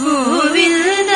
Govinda